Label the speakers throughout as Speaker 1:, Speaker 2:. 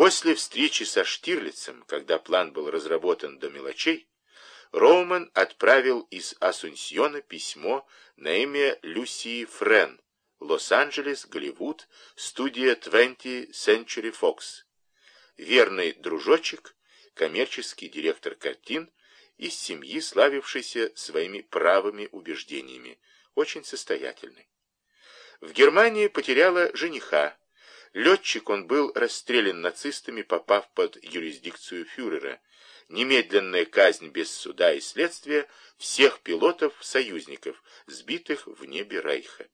Speaker 1: После встречи со Штирлицем, когда план был разработан до мелочей, Роуман отправил из Асунсьона письмо на имя Люсии Френ, Лос-Анджелес, Голливуд, студия 20th Century Fox. Верный дружочек, коммерческий директор картин, из семьи, славившейся своими правыми убеждениями, очень состоятельный. В Германии потеряла жениха. Летчик он был расстрелян нацистами, попав под юрисдикцию фюрера. Немедленная казнь без суда и следствия всех пилотов-союзников, сбитых в небе Рейха.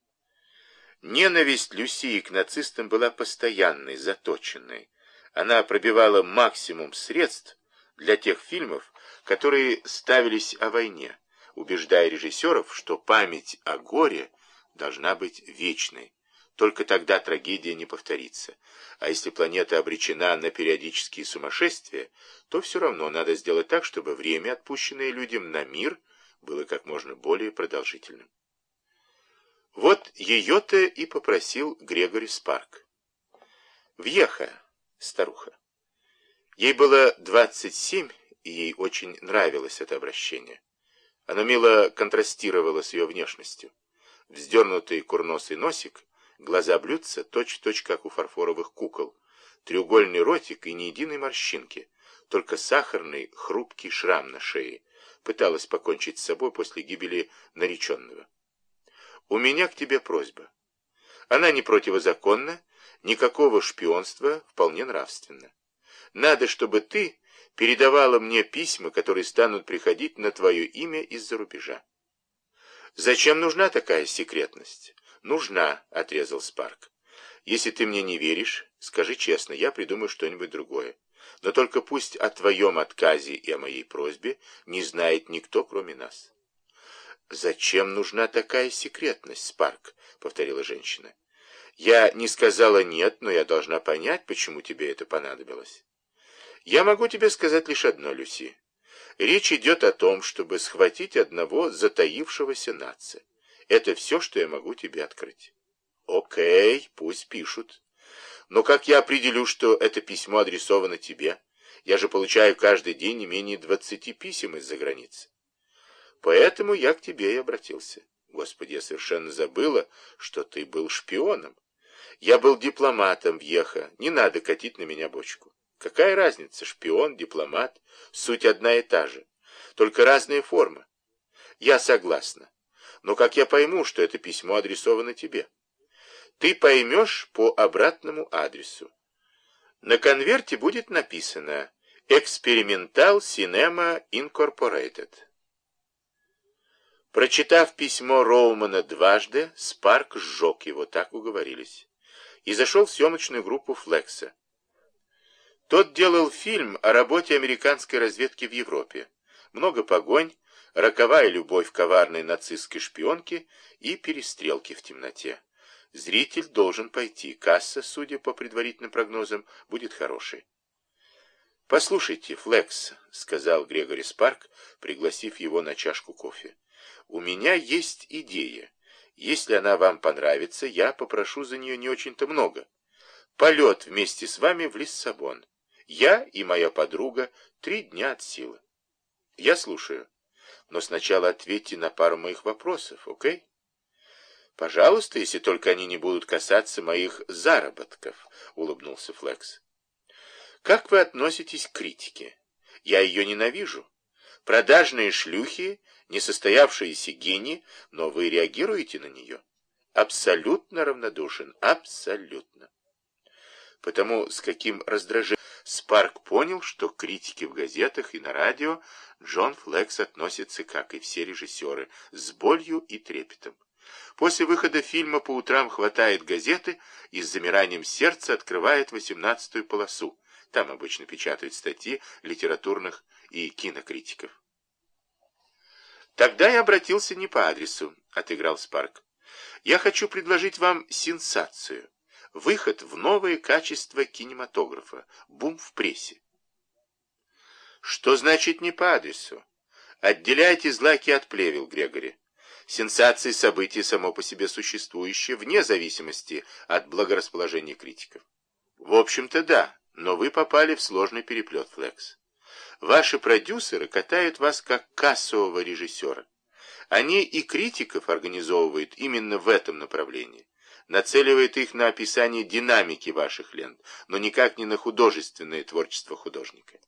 Speaker 1: Ненависть Люсии к нацистам была постоянной, заточенной. Она пробивала максимум средств для тех фильмов, которые ставились о войне, убеждая режиссеров, что память о горе должна быть вечной. Только тогда трагедия не повторится. А если планета обречена на периодические сумасшествия, то все равно надо сделать так, чтобы время, отпущенное людям на мир, было как можно более продолжительным. Вот ее-то и попросил Грегори Спарк. Въеха, старуха. Ей было 27, и ей очень нравилось это обращение. Оно мило контрастировало с ее внешностью. Вздернутый курносый носик, глаза блюдца, точь-в-точь, как у фарфоровых кукол, треугольный ротик и ни единой морщинки, только сахарный хрупкий шрам на шее, пыталась покончить с собой после гибели нареченного. У меня к тебе просьба. Она не противозаконна, никакого шпионства, вполне нравственно. Надо, чтобы ты передавала мне письма, которые станут приходить на твое имя из-за рубежа. Зачем нужна такая секретность? Нужна, отрезал Спарк. Если ты мне не веришь, скажи честно, я придумаю что-нибудь другое. Но только пусть о твоем отказе и о моей просьбе не знает никто, кроме нас. «Зачем нужна такая секретность, Спарк?» — повторила женщина. «Я не сказала «нет», но я должна понять, почему тебе это понадобилось». «Я могу тебе сказать лишь одно, Люси. Речь идет о том, чтобы схватить одного затаившегося нация. Это все, что я могу тебе открыть». «Окей, пусть пишут. Но как я определю, что это письмо адресовано тебе? Я же получаю каждый день не менее двадцати писем из-за границы». Поэтому я к тебе и обратился. Господи, я совершенно забыла, что ты был шпионом. Я был дипломатом в Еха, не надо катить на меня бочку. Какая разница, шпион, дипломат, суть одна и та же, только разные формы. Я согласна, но как я пойму, что это письмо адресовано тебе? Ты поймешь по обратному адресу. На конверте будет написано «Experimental Cinema Incorporated». Прочитав письмо Роумана дважды, Спарк сжег его, так уговорились, и зашел в съемочную группу Флекса. Тот делал фильм о работе американской разведки в Европе. Много погонь, роковая любовь коварной нацистской шпионки и перестрелки в темноте. Зритель должен пойти. Касса, судя по предварительным прогнозам, будет хорошей. «Послушайте, Флекс», — сказал Грегори Спарк, пригласив его на чашку кофе. У меня есть идея. Если она вам понравится, я попрошу за нее не очень-то много. Полет вместе с вами в Лиссабон. Я и моя подруга три дня от силы. Я слушаю. Но сначала ответьте на пару моих вопросов, окей? Пожалуйста, если только они не будут касаться моих заработков, улыбнулся Флекс. Как вы относитесь к критике? Я ее ненавижу. Продажные шлюхи несостоявшиеся гении, но вы реагируете на нее. Абсолютно равнодушен, абсолютно. Потому с каким раздражением Спарк понял, что критики в газетах и на радио Джон Флекс относится, как и все режиссеры, с болью и трепетом. После выхода фильма по утрам хватает газеты и с замиранием сердца открывает восемнадцатую полосу. Там обычно печатают статьи литературных и кинокритиков. Тогда я обратился не по адресу, отыграл Спарк. Я хочу предложить вам сенсацию. Выход в новое качество кинематографа. Бум в прессе. Что значит не по адресу? Отделяйте злаки от плевел, Грегори. Сенсации события само по себе существующее, вне зависимости от благорасположения критиков. В общем-то, да, Но вы попали в сложный переплет, Флекс. Ваши продюсеры катают вас как кассового режиссера. Они и критиков организовывают именно в этом направлении. Нацеливают их на описание динамики ваших лент, но никак не на художественное творчество художника.